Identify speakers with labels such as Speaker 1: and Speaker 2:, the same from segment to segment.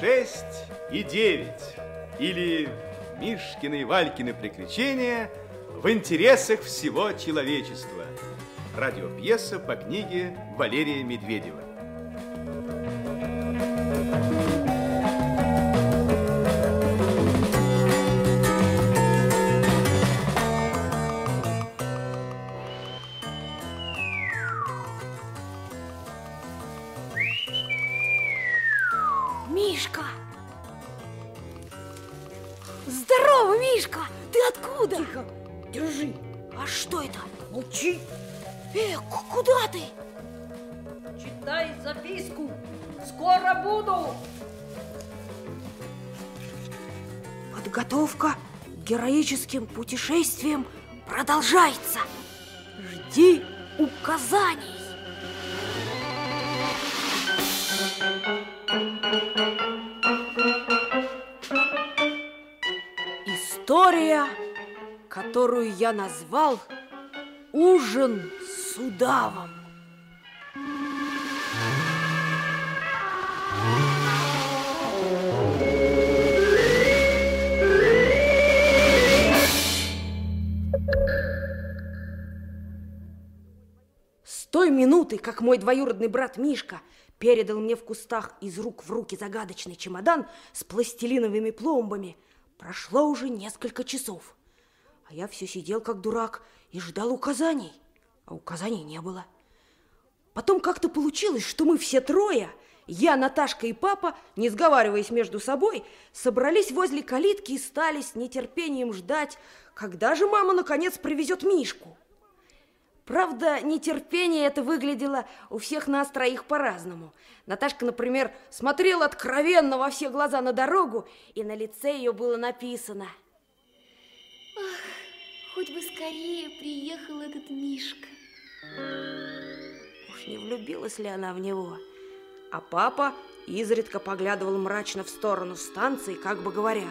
Speaker 1: 6 и 9. Или Мишкины и Валькины приключения в интересах всего человечества. Радиопьеса по книге Валерия Медведева.
Speaker 2: Э, куда ты?
Speaker 3: Читай записку. Скоро буду.
Speaker 2: Подготовка к героическим путешествиям продолжается. Жди указаний. История, которую я назвал «Ужин с удавом». С той минуты, как мой двоюродный брат Мишка передал мне в кустах из рук в руки загадочный чемодан с пластилиновыми пломбами, прошло уже несколько часов. А я все сидел как дурак и ждал указаний, а указаний не было. Потом как-то получилось, что мы все трое, я, Наташка и папа, не сговариваясь между собой, собрались возле калитки и стали с нетерпением ждать, когда же мама наконец привезет Мишку. Правда, нетерпение это выглядело у всех нас троих по-разному. Наташка, например, смотрела откровенно во все глаза на дорогу, и на лице ее было написано.
Speaker 4: Хоть бы скорее приехал этот Мишка.
Speaker 2: Уж не влюбилась ли она в него? А папа изредка поглядывал мрачно в сторону станции, как бы говоря.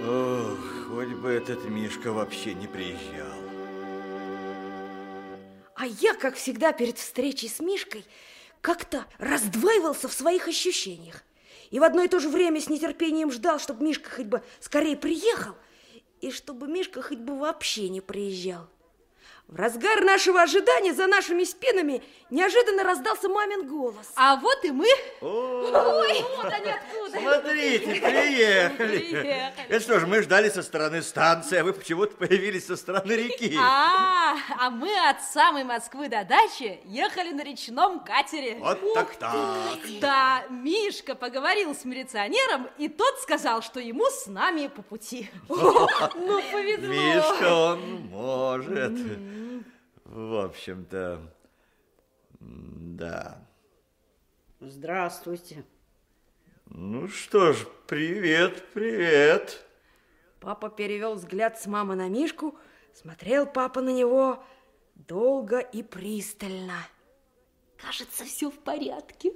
Speaker 5: Ох, хоть бы этот Мишка вообще не приезжал.
Speaker 2: А я, как всегда, перед встречей с Мишкой как-то раздваивался в своих ощущениях. И в одно и то же время с нетерпением ждал, чтобы Мишка хоть бы скорее приехал, и чтобы Мишка хоть бы вообще не приезжал. В разгар нашего ожидания за нашими спинами неожиданно раздался мамин голос.
Speaker 6: А вот и мы.
Speaker 5: Ой,
Speaker 6: Вот они откуда.
Speaker 5: смотрите, приехали.
Speaker 6: Приехали.
Speaker 5: Это что же, мы ждали со стороны станции, а вы почему-то появились со стороны реки.
Speaker 6: А, а мы от самой Москвы до дачи ехали на речном катере.
Speaker 5: Вот так-так.
Speaker 6: Да, Мишка поговорил с милиционером, и тот сказал, что ему с нами по пути. Ну, повезло.
Speaker 5: Мишка, он может. В общем-то, да.
Speaker 3: Здравствуйте.
Speaker 5: Ну что ж, привет, привет.
Speaker 2: Папа перевел взгляд с мамы на Мишку, смотрел папа на него долго и пристально.
Speaker 4: Кажется, все в порядке.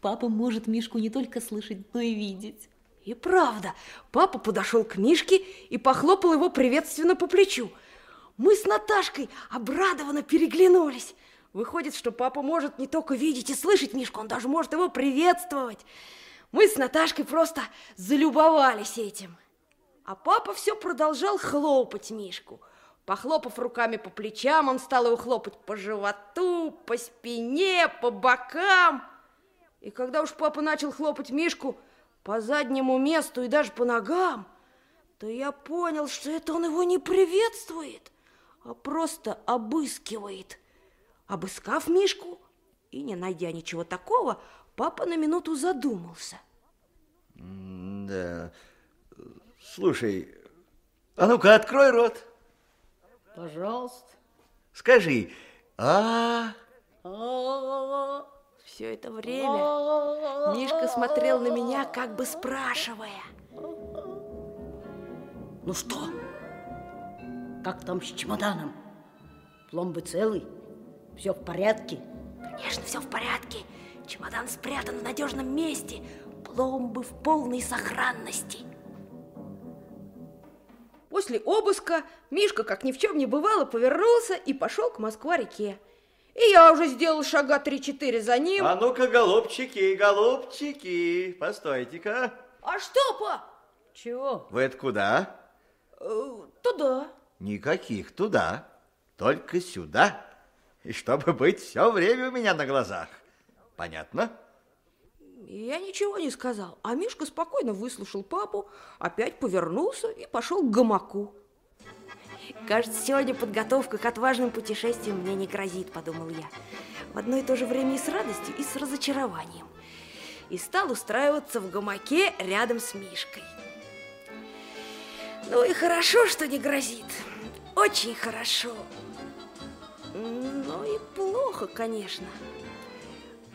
Speaker 4: Папа может Мишку не только слышать, но и видеть.
Speaker 2: И правда, папа подошел к Мишке и похлопал его приветственно по плечу. Мы с Наташкой обрадованно переглянулись. Выходит, что папа может не только видеть и слышать Мишку, он даже может его приветствовать. Мы с Наташкой просто залюбовались этим. А папа все продолжал хлопать Мишку. Похлопав руками по плечам, он стал его хлопать по животу, по спине, по бокам. И когда уж папа начал хлопать Мишку по заднему месту и даже по ногам, то я понял, что это он его не приветствует, а просто обыскивает. Обыскав Мишку и не найдя ничего такого, папа на минуту задумался.
Speaker 5: Да. Слушай, а ну-ка, открой рот.
Speaker 3: Пожалуйста.
Speaker 5: Скажи, а...
Speaker 3: А-а-а.
Speaker 2: Все это время Мишка смотрел на меня, как бы спрашивая.
Speaker 3: Ну что? Как там с чемоданом? Пломбы целый? Все в порядке?
Speaker 2: Конечно, все в порядке. Чемодан спрятан в надежном месте. Пломбы в полной сохранности. После обыска Мишка, как ни в чем не бывало, повернулся и пошел к Москва-реке. И я уже сделал шага три-четыре за ним.
Speaker 5: А ну-ка, голубчики, голубчики, постойте-ка.
Speaker 2: А что, пап?
Speaker 3: Чего?
Speaker 5: Вы это куда?
Speaker 2: Э, Туда.
Speaker 5: Никаких туда, только сюда. И чтобы быть все время у меня на глазах. Понятно?
Speaker 2: Я ничего не сказал, а Мишка спокойно выслушал папу, опять повернулся и пошел к гамаку. Кажется, сегодня подготовка к отважным путешествиям мне не грозит, подумал я. В одно и то же время и с радостью, и с разочарованием. И стал устраиваться в гамаке рядом с Мишкой. Ну и хорошо, что не грозит. Очень хорошо. Ну и плохо, конечно.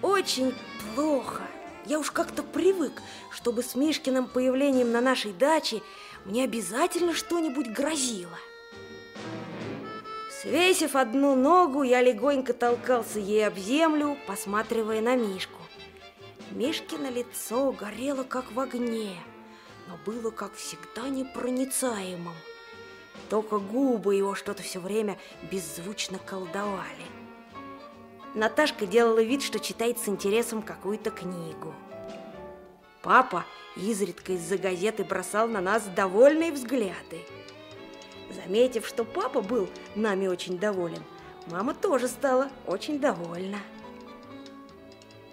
Speaker 2: Очень плохо. Я уж как-то привык, чтобы с Мишкиным появлением на нашей даче мне обязательно что-нибудь грозило. Свесив одну ногу, я легонько толкался ей об землю, посматривая на Мишку. Мишкино лицо горело, как в огне, но было, как всегда, непроницаемым. Только губы его что-то все время беззвучно колдовали. Наташка делала вид, что читает с интересом какую-то книгу. Папа изредка из-за газеты бросал на нас довольные взгляды. Заметив, что папа был нами очень доволен, мама тоже стала очень довольна.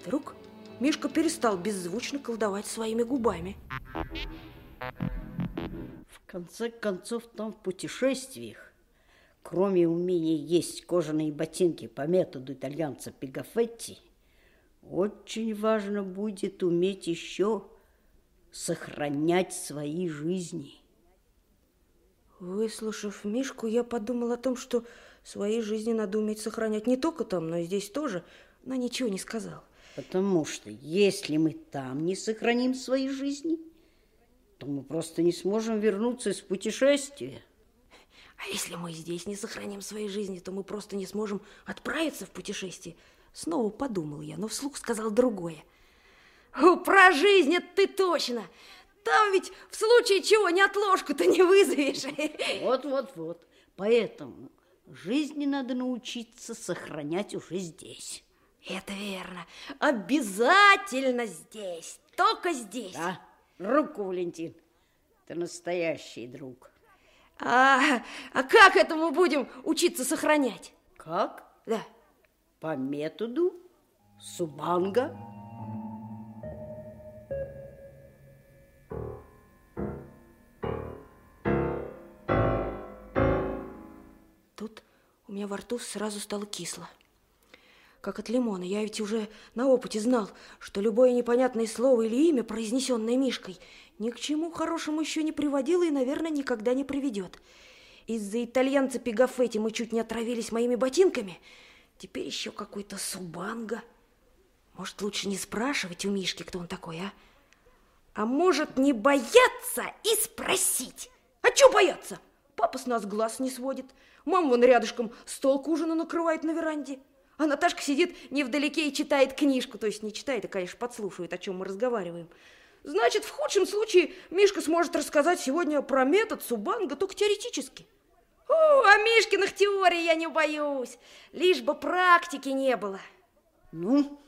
Speaker 2: Вдруг Мишка перестал беззвучно колдовать своими губами.
Speaker 3: В конце концов, там в путешествиях, кроме умения есть кожаные ботинки по методу итальянца Пигафетти, очень важно будет уметь еще сохранять свои жизни.
Speaker 2: Выслушав Мишку, я подумал о том, что свои жизни надо уметь сохранять не только там, но и здесь тоже, но ничего не сказал.
Speaker 3: Потому что если мы там не сохраним свои жизни, то мы просто не сможем вернуться из путешествия.
Speaker 2: А если мы здесь не сохраним свои жизни, то мы просто не сможем отправиться в путешествие. Снова подумал я, но вслух сказал другое. О, про жизнь это ты точно! Там ведь в случае чего неотложку-то не вызовешь.
Speaker 3: Вот-вот-вот. Поэтому жизни надо научиться сохранять уже здесь.
Speaker 2: Это верно. Обязательно здесь. Только здесь.
Speaker 3: Да? Руку, Валентин. Ты настоящий друг.
Speaker 2: А, а как это мы будем учиться сохранять?
Speaker 3: Как?
Speaker 2: Да.
Speaker 3: По методу Субанга.
Speaker 2: Тут у меня во рту сразу стало кисло. Как от лимона. Я ведь уже на опыте знал, что любое непонятное слово или имя, произнесенное Мишкой, ни к чему хорошему еще не приводило и, наверное, никогда не приведет. Из-за итальянца Пигафетти мы чуть не отравились моими ботинками. Теперь еще какой-то Субанга. Может, лучше не спрашивать у Мишки, кто он такой, а? А может, не бояться и спросить? А что бояться? Папа с нас глаз не сводит. Мама вон рядышком стол к ужину накрывает на веранде. А Наташка сидит невдалеке и читает книжку. То есть не читает, а, конечно, подслушивает, о чем мы разговариваем. Значит, в худшем случае Мишка сможет рассказать сегодня про метод Субанга только теоретически. О, а Мишкиных теорий я не боюсь. Лишь бы практики не было.
Speaker 3: Ну,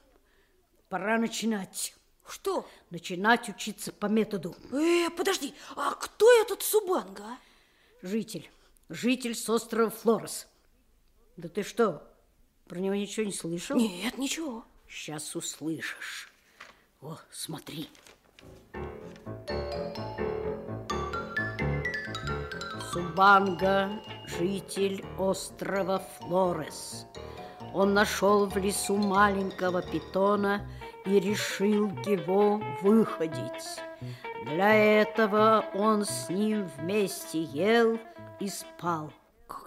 Speaker 3: пора начинать.
Speaker 2: Что?
Speaker 3: Начинать учиться по методу.
Speaker 2: Э, подожди, а кто этот Субанга? а?
Speaker 3: Житель. Житель с острова Флорес. Да ты что, про него ничего не слышал?
Speaker 2: Нет, ничего.
Speaker 3: Сейчас услышишь. О, смотри. Субанга, житель острова Флорес. Он нашел в лесу маленького питона и решил его выходить. Для этого он с ним вместе ел и спал.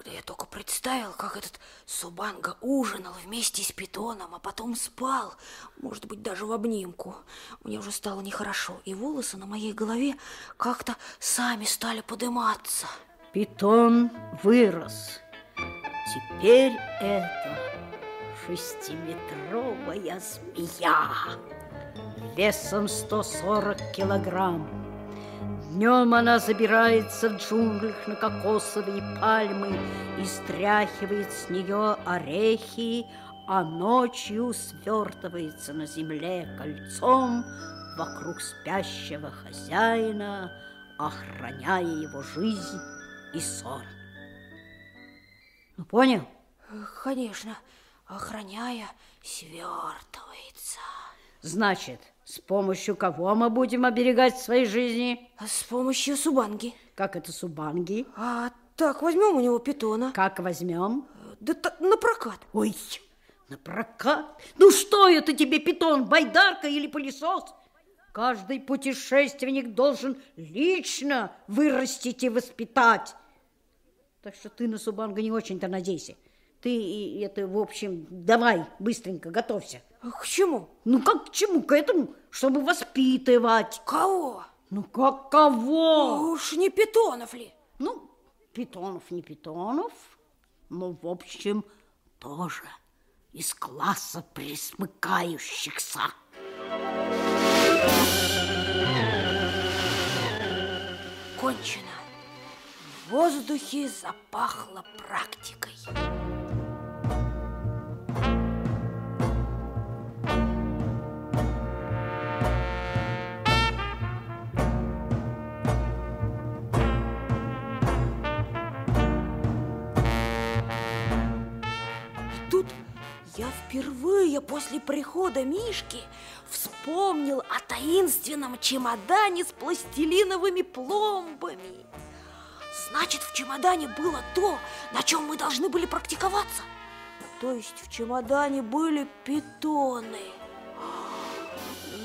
Speaker 2: Когда я только представил, как этот Субанга ужинал вместе с питоном, а потом спал, может быть, даже в обнимку, мне уже стало нехорошо, и волосы на моей голове как-то сами стали подниматься.
Speaker 3: Питон вырос. Теперь это шестиметровая змея весом 140 килограмм. Днем она забирается в джунглях на кокосовые пальмы и стряхивает с нее орехи, а ночью свертывается на земле кольцом вокруг спящего хозяина, охраняя его жизнь и сон. Ну, понял?
Speaker 2: Конечно, охраняя, свертывается.
Speaker 3: Значит, с помощью кого мы будем оберегать свои жизни?
Speaker 2: С помощью субанги.
Speaker 3: Как это субанги?
Speaker 2: А так, возьмем у него питона.
Speaker 3: Как возьмем?
Speaker 2: Да так, на прокат.
Speaker 3: Ой, на прокат? Ну что это тебе, питон, байдарка или пылесос? Каждый путешественник должен лично вырастить и воспитать. Так что ты на Субанга не очень-то надейся. Ты это, в общем, давай быстренько готовься.
Speaker 2: К чему?
Speaker 3: Ну как к чему? К этому, чтобы воспитывать.
Speaker 2: Кого?
Speaker 3: Ну как кого?
Speaker 2: Уж не питонов ли?
Speaker 3: Ну, питонов не питонов, но в общем тоже из класса присмыкающихся.
Speaker 2: Кончено. В воздухе запахло практикой. Я впервые после прихода Мишки вспомнил о таинственном чемодане с пластилиновыми пломбами. Значит, в чемодане было то, на чем мы должны были практиковаться. То есть в чемодане были питоны.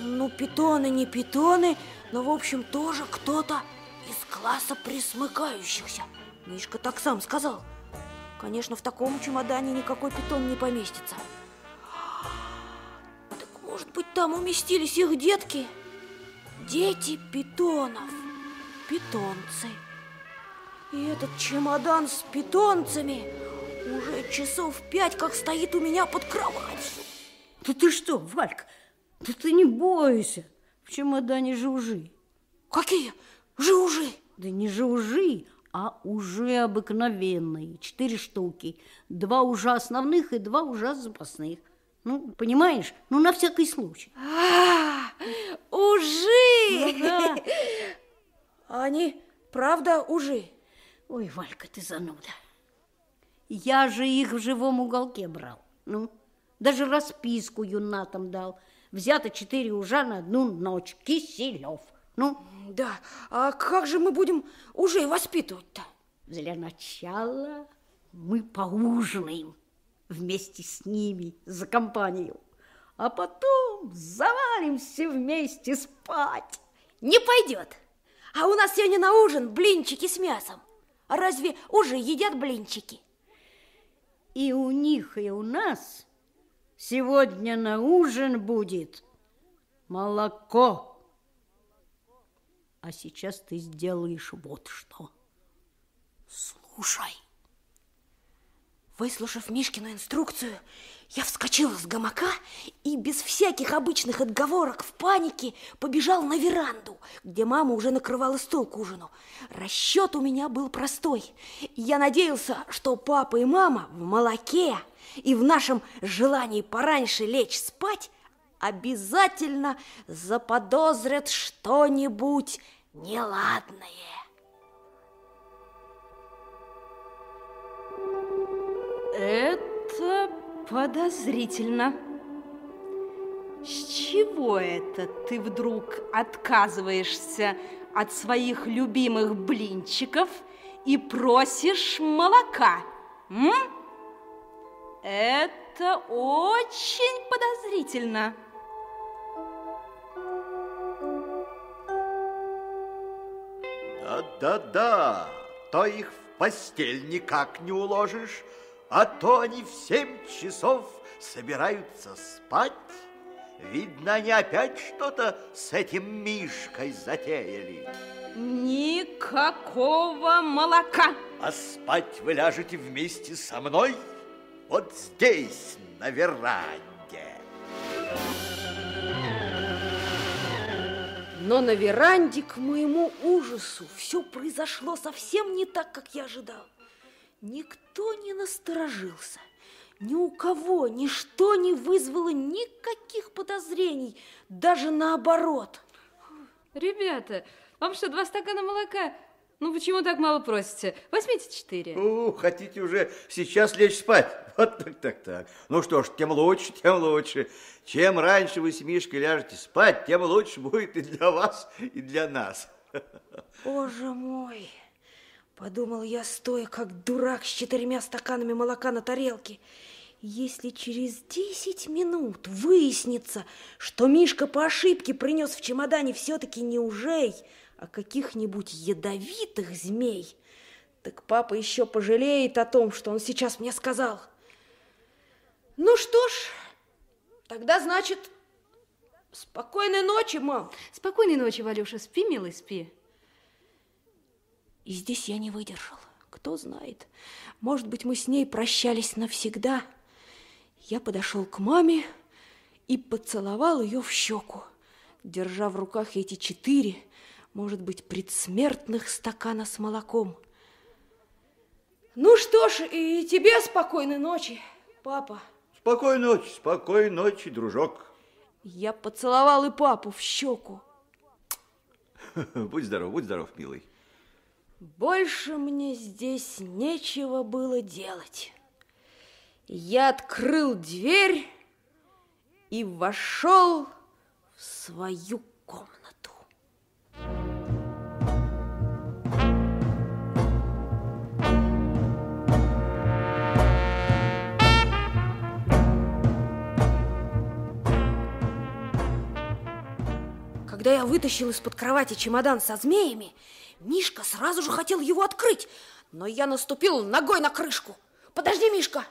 Speaker 2: Ну, питоны не питоны, но, в общем, тоже кто-то из класса присмыкающихся. Мишка так сам сказал. Конечно, в таком чемодане никакой питон не поместится. Так, может быть, там уместились их детки? Дети питонов, питонцы. И этот чемодан с питонцами уже часов пять как стоит у меня под кроватью.
Speaker 3: Да ты что, Валька, да ты не бойся. В чемодане жужи.
Speaker 2: Какие жужи?
Speaker 3: Да не жужи, а уже обыкновенные. Четыре штуки. Два уже основных и два уже запасных. Ну, понимаешь? Ну, на всякий случай.
Speaker 2: А, ужи!
Speaker 3: Ну, да.
Speaker 2: Они, правда, ужи?
Speaker 3: Ой, Валька, ты зануда. Я же их в живом уголке брал. Ну, даже расписку юнатам дал. Взято четыре ужа на одну ночь. Киселев. Ну,
Speaker 2: Да, а как же мы будем уже воспитывать-то?
Speaker 3: для начала мы поужинаем вместе с ними за компанию, а потом завалимся вместе спать.
Speaker 2: Не пойдет. А у нас сегодня на ужин блинчики с мясом. А разве уже едят блинчики?
Speaker 3: И у них, и у нас сегодня на ужин будет молоко. А сейчас ты сделаешь вот что.
Speaker 2: Слушай. Выслушав Мишкину инструкцию, я вскочила с гамака и без всяких обычных отговорок в панике побежал на веранду, где мама уже накрывала стол к ужину. Расчет у меня был простой. Я надеялся, что папа и мама в молоке и в нашем желании пораньше лечь спать обязательно заподозрят что-нибудь неладное.
Speaker 6: Это подозрительно. С чего это ты вдруг отказываешься от своих любимых блинчиков и просишь молока? М? Это очень подозрительно.
Speaker 5: Да-да-да, то их в постель никак не уложишь, а то они в семь часов собираются спать. Видно, они опять что-то с этим Мишкой затеяли.
Speaker 6: Никакого молока.
Speaker 5: А спать вы ляжете вместе со мной вот здесь, на веранде.
Speaker 2: Но на веранде, к моему ужасу, все произошло совсем не так, как я ожидал. Никто не насторожился, Ни у кого ничто не вызвало никаких подозрений, даже наоборот.
Speaker 6: Ребята, вам что, два стакана молока? Ну, почему так мало просите? Возьмите четыре.
Speaker 5: Ну, хотите уже сейчас лечь спать? Вот так, так, так. Ну что ж, тем лучше, тем лучше. Чем раньше вы с Мишкой ляжете спать, тем лучше будет и для вас, и для нас.
Speaker 2: Боже мой! Подумал я, стоя как дурак с четырьмя стаканами молока на тарелке. Если через десять минут выяснится, что Мишка по ошибке принес в чемодане все-таки не ужей, а каких-нибудь ядовитых змей, так папа еще пожалеет о том, что он сейчас мне сказал. Ну что ж, тогда значит, спокойной ночи, мам.
Speaker 6: Спокойной ночи, Валюша. Спи, милый, спи.
Speaker 2: И здесь я не выдержал. Кто знает, может быть, мы с ней прощались навсегда. Я подошел к маме и поцеловал ее в щеку, держа в руках эти четыре, может быть, предсмертных стакана с молоком. Ну что ж, и тебе спокойной ночи, папа.
Speaker 5: Спокойной ночи, спокойной ночи, дружок.
Speaker 2: Я поцеловал и папу в щеку.
Speaker 5: Будь здоров, будь здоров, милый.
Speaker 2: Больше мне здесь нечего было делать. Я открыл дверь и вошел в свою комнату. Когда я вытащил из-под кровати чемодан со змеями, Мишка сразу же хотел его открыть, но я наступил ногой на крышку. Подожди, Мишка,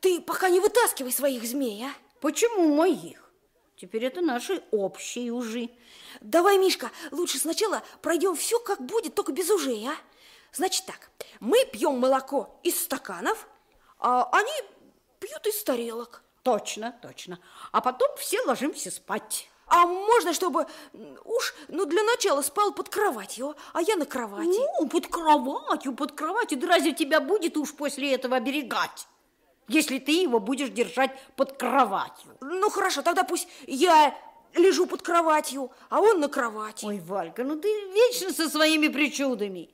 Speaker 2: ты пока не вытаскивай своих змей, а?
Speaker 3: Почему моих? Теперь это наши общие ужи.
Speaker 2: Давай, Мишка, лучше сначала пройдем все, как будет, только без ужей, а? Значит так, мы пьем молоко из стаканов, а они пьют из тарелок.
Speaker 3: Точно, точно. А потом все ложимся спать.
Speaker 2: А можно, чтобы уж, ну, для начала спал под кроватью, а я на кровати?
Speaker 3: Ну, под кроватью, под кроватью. Да разве тебя будет уж после этого оберегать? Если ты его будешь держать под кроватью.
Speaker 2: Ну, хорошо, тогда пусть я лежу под кроватью, а он на кровати.
Speaker 3: Ой, Валька, ну ты вечно со своими причудами.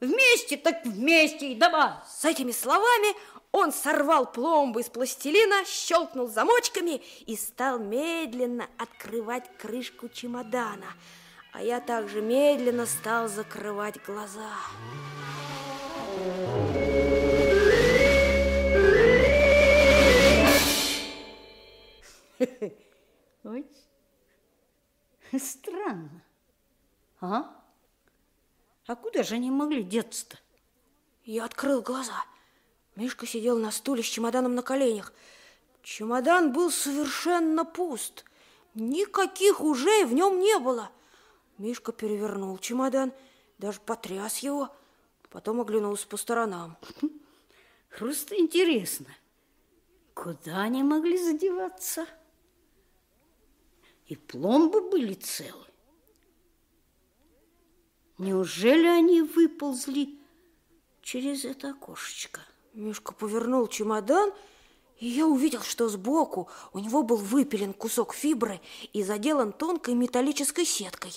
Speaker 3: Вместе так вместе, и давай.
Speaker 2: С этими словами он сорвал пломбу из пластилина, щелкнул замочками и стал медленно открывать крышку чемодана. А я также медленно стал закрывать глаза.
Speaker 3: Ой, странно. А? А куда же они могли деться-то?
Speaker 2: Я открыл глаза. Мишка сидел на стуле с чемоданом на коленях. Чемодан был совершенно пуст. Никаких ужей в нем не было. Мишка перевернул чемодан, даже потряс его, потом оглянулся по сторонам.
Speaker 3: Просто интересно, куда они могли задеваться? И пломбы были целы. Неужели они выползли через это окошечко?
Speaker 2: Мишка повернул чемодан, и я увидел, что сбоку у него был выпилен кусок фибры и заделан тонкой металлической сеткой,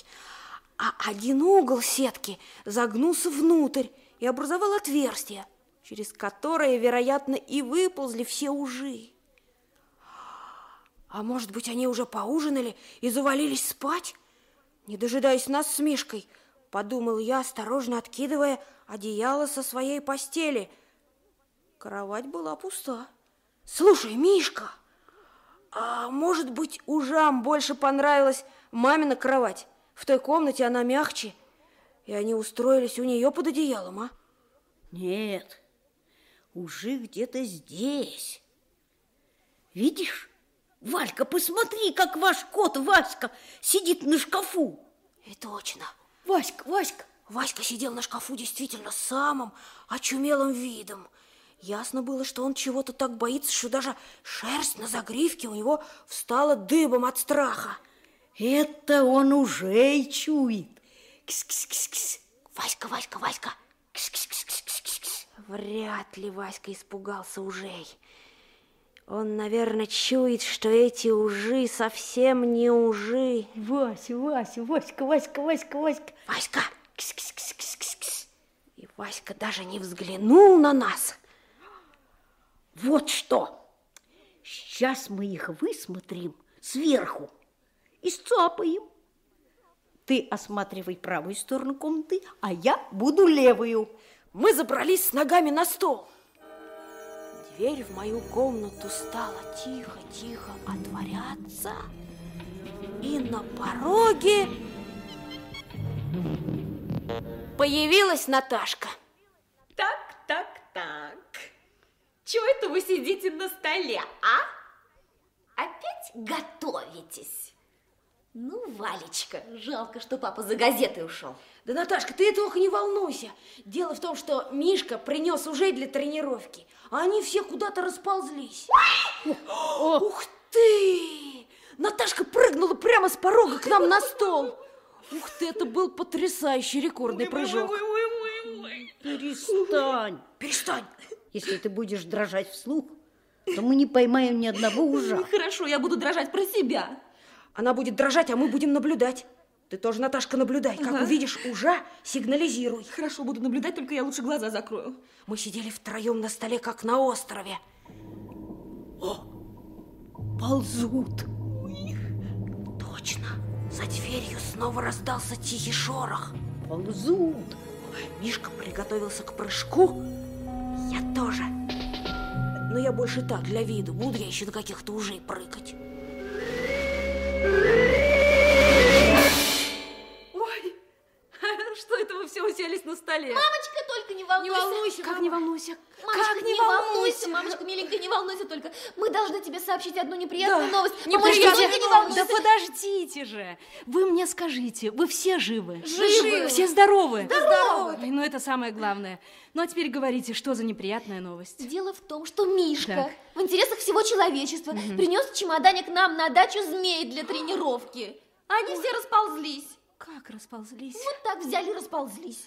Speaker 2: а один угол сетки загнулся внутрь и образовал отверстие, через которое, вероятно, и выползли все ужи. А может быть, они уже поужинали и завалились спать? Не дожидаясь нас с Мишкой, подумал я, осторожно откидывая одеяло со своей постели. Кровать была пуста. Слушай, Мишка, а может быть, ужам больше понравилась мамина кровать? В той комнате она мягче, и они устроились у нее под одеялом, а?
Speaker 3: Нет, ужи где-то здесь. Видишь? Валька, посмотри, как ваш кот Васька сидит на шкафу.
Speaker 2: И точно.
Speaker 3: Васька, Васька.
Speaker 2: Васька сидел на шкафу действительно самым очумелым видом. Ясно было, что он чего-то так боится, что даже шерсть на загривке у него встала дыбом от страха.
Speaker 3: Это он уже чует.
Speaker 2: Кс-кс-кс-кс. Васька, Васька, Васька. Кс-кс-кс-кс-кс. Вряд ли Васька испугался ужей. Он, наверное, чует, что эти ужи совсем не ужи.
Speaker 3: Вася, Вася, Васька, Васька, Васька, Васька.
Speaker 2: Васька! Кс -кс -кс -кс -кс -кс. И Васька даже не взглянул на нас.
Speaker 3: Вот что. Сейчас мы их высмотрим сверху и сцапаем. Ты осматривай правую сторону комнаты, а я буду левую.
Speaker 2: Мы забрались с ногами на стол. Дверь в мою комнату стала тихо-тихо отворяться. И на пороге появилась Наташка.
Speaker 4: Так, так, так. Чего это вы сидите на столе, а? Опять готовитесь? Ну, Валечка, жалко, что папа за газетой ушел.
Speaker 2: Да, Наташка, ты только не волнуйся. Дело в том, что Мишка принес уже для тренировки, а они все куда-то расползлись. Ух ты! Наташка прыгнула прямо с порога к нам на стол. Ух ты, это был потрясающий рекордный прыжок.
Speaker 3: Перестань.
Speaker 2: Перестань.
Speaker 3: Если ты будешь дрожать вслух, то мы не поймаем ни одного ужа.
Speaker 4: Хорошо, я буду дрожать про себя.
Speaker 2: Она будет дрожать, а мы будем наблюдать. Ты тоже, Наташка, наблюдай. Как увидишь ужа, сигнализируй.
Speaker 4: Хорошо, буду наблюдать, только я лучше глаза закрою.
Speaker 2: Мы сидели втроем на столе, как на острове.
Speaker 3: Ползут.
Speaker 2: Точно. За дверью снова раздался тихий шорох.
Speaker 3: Ползут.
Speaker 2: Мишка приготовился к прыжку. Тоже. Но я больше так, для виду. Буду я еще на каких-то ужей прыгать.
Speaker 6: Ой, что это вы все уселись на столе?
Speaker 4: Мамочка, только не волнуйся.
Speaker 6: Не волнуйся, как не волнуйся?
Speaker 4: Мамочка,
Speaker 6: как
Speaker 4: не, волнуйся, миленькая, не волнуйся только. Мы должны тебе сообщить одну неприятную новость. Мамочка,
Speaker 6: Неприятно.
Speaker 4: только не волнуйся.
Speaker 6: Да подождите же. Вы мне скажите, вы все живы?
Speaker 4: Живы.
Speaker 6: Все здоровы?
Speaker 4: Здоровы.
Speaker 6: Ой, ну это самое главное. Ну а теперь говорите, что за неприятная новость?
Speaker 4: Дело в том, что Мишка
Speaker 6: Так.
Speaker 4: в интересах всего человечества принес в чемодане к нам на дачу змей для тренировки. Они все расползлись.
Speaker 6: Как расползлись?
Speaker 4: Вот так взяли и расползлись.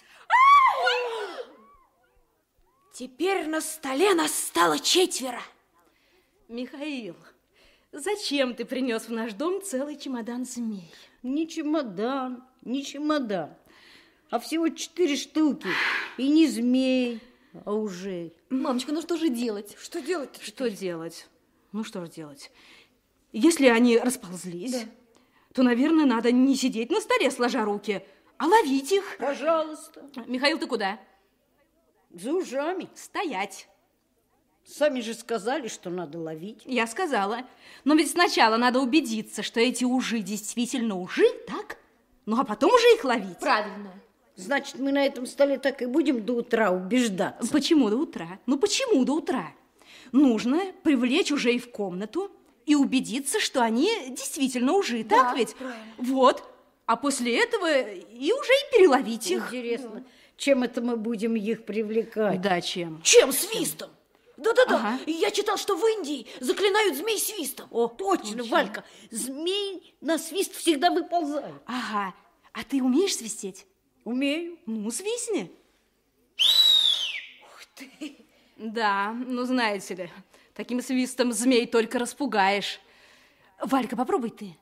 Speaker 2: Теперь на столе нас стало четверо.
Speaker 6: Михаил, зачем ты принес в наш дом целый чемодан змей?
Speaker 3: Не чемодан, не чемодан, а всего четыре штуки. И не змей, а ужей.
Speaker 4: Мамочка, ну что же делать?
Speaker 2: Что делать-то?
Speaker 6: Что делать? Ну что же делать? Если они расползлись, то, наверное, надо не сидеть на столе, сложа руки, а ловить их.
Speaker 3: Пожалуйста,
Speaker 6: Михаил, ты куда?
Speaker 3: За ужами.
Speaker 6: Стоять.
Speaker 3: Сами же сказали, что надо ловить.
Speaker 6: Я сказала. Но ведь сначала надо убедиться, что эти ужи действительно ужи, так? Ну, а потом уже их ловить.
Speaker 4: Правильно.
Speaker 3: Значит, мы на этом столе так и будем до утра убеждаться.
Speaker 6: Почему до утра? Ну, почему до утра? Нужно привлечь ужей в комнату и убедиться, что они действительно ужи, так ведь? Вот. А после этого и уже и переловить их.
Speaker 3: Интересно, чем это мы будем их привлекать?
Speaker 6: Да, чем?
Speaker 2: Чем? Свистом. Да-да-да.
Speaker 6: Ага.
Speaker 2: Я читал, что в Индии заклинают змей свистом.
Speaker 3: О, точно, Валька, змей на свист всегда выползают.
Speaker 6: Ага. А ты умеешь свистеть?
Speaker 3: Умею.
Speaker 6: Ну, свистни. Ух ты. Да, ну знаете ли, таким свистом змей только распугаешь. Валька, попробуй ты.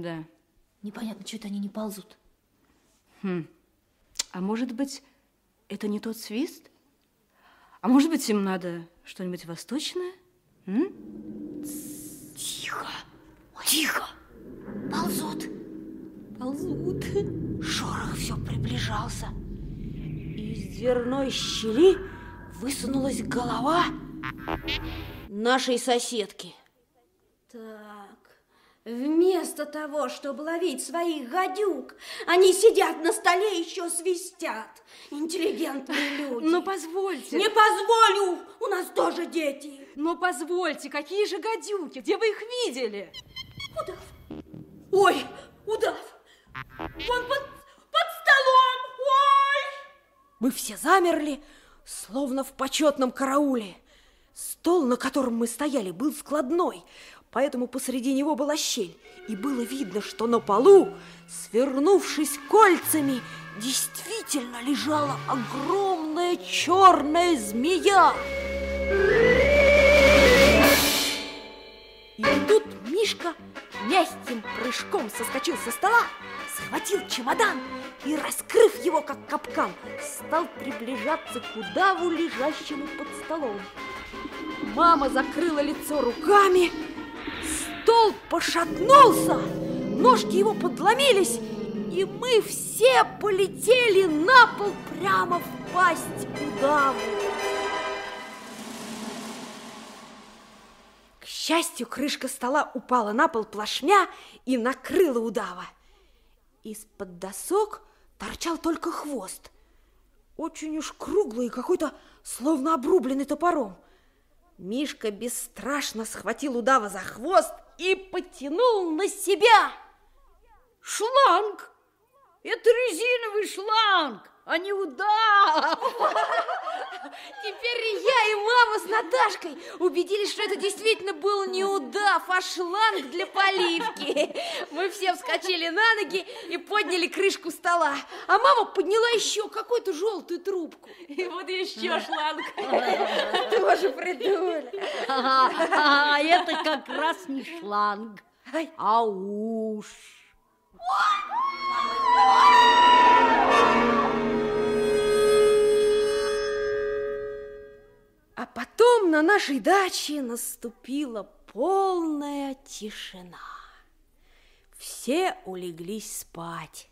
Speaker 6: Да.
Speaker 4: Непонятно, что это они не ползут.
Speaker 6: А может быть, это не тот свист? А может быть, им надо что-нибудь восточное? М?
Speaker 2: Тихо. Тихо. Ползут.
Speaker 4: Ползут.
Speaker 2: Шорох все приближался. Из дверной щели высунулась голова нашей соседки.
Speaker 7: Так, вместо того, чтобы ловить своих гадюк, они сидят на столе и еще свистят. Интеллигентные люди.
Speaker 6: Ну, позвольте.
Speaker 7: Не позволю, у нас тоже дети.
Speaker 6: Ну, позвольте, какие же гадюки? Где вы их видели?
Speaker 7: Ой, удав, вон под, под столом, ой!
Speaker 2: Мы все замерли, словно в почетном карауле. Стол, на котором мы стояли, был складной. Поэтому посреди него была щель, и было видно, что на полу, свернувшись кольцами, действительно лежала огромная черная змея. И тут Мишка мягким прыжком соскочил со стола, схватил чемодан и, раскрыв его как капкан, стал приближаться к удаву, лежащему под столом. Мама закрыла лицо руками, стол пошатнулся, ножки его подломились, и мы все полетели на пол прямо в пасть удаву. К счастью, крышка стола упала на пол плашмя и накрыла удава. Из-под досок торчал только хвост. Очень уж круглый и какой-то словно обрубленный топором. Мишка бесстрашно схватил удава за хвост и потянул на себя.
Speaker 3: Шланг! Это резиновый шланг, а не удав!
Speaker 2: Теперь и я, и мама с Наташкой убедились, что это действительно был не удав, а шланг для поливки. Мы все вскочили на ноги и подняли крышку стола. А мама подняла еще какую-то желтую трубку.
Speaker 6: И вот еще шланг.
Speaker 2: Тоже придумали.
Speaker 3: А это как раз не шланг, а уж.
Speaker 2: А потом на нашей даче наступила полная тишина. Все улеглись спать.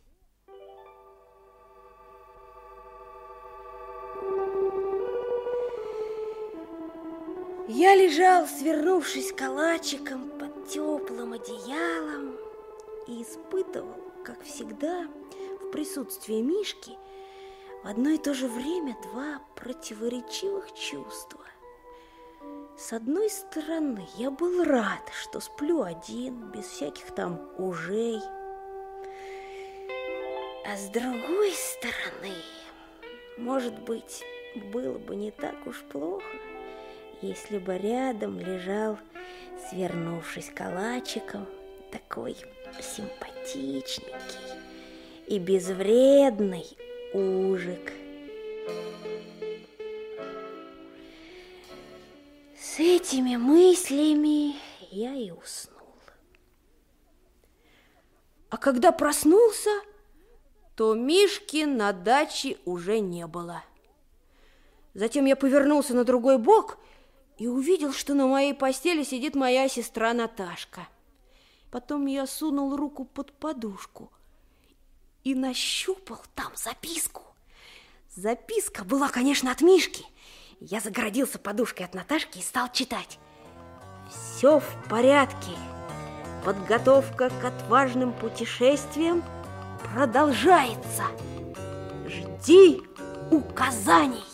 Speaker 2: Я лежал, свернувшись калачиком под теплым одеялом и испытывал, как всегда, в присутствии Мишки в одно и то же время два противоречивых чувства. С одной стороны, я был рад, что сплю один, без всяких там ужей. А с другой стороны, может быть, было бы не так уж плохо, если бы рядом лежал, свернувшись калачиком, такой симпатичненький и безвредный ужик. С этими мыслями я и уснул. А когда проснулся, то Мишки на даче уже не было. Затем я повернулся на другой бок и увидел, что на моей постели сидит моя сестра Наташка. Потом я сунул руку под подушку и нащупал там записку. Записка была, конечно, от Мишки. Я загородился подушкой от Наташки и стал читать. Все в порядке. Подготовка к отважным путешествиям продолжается. Жди указаний.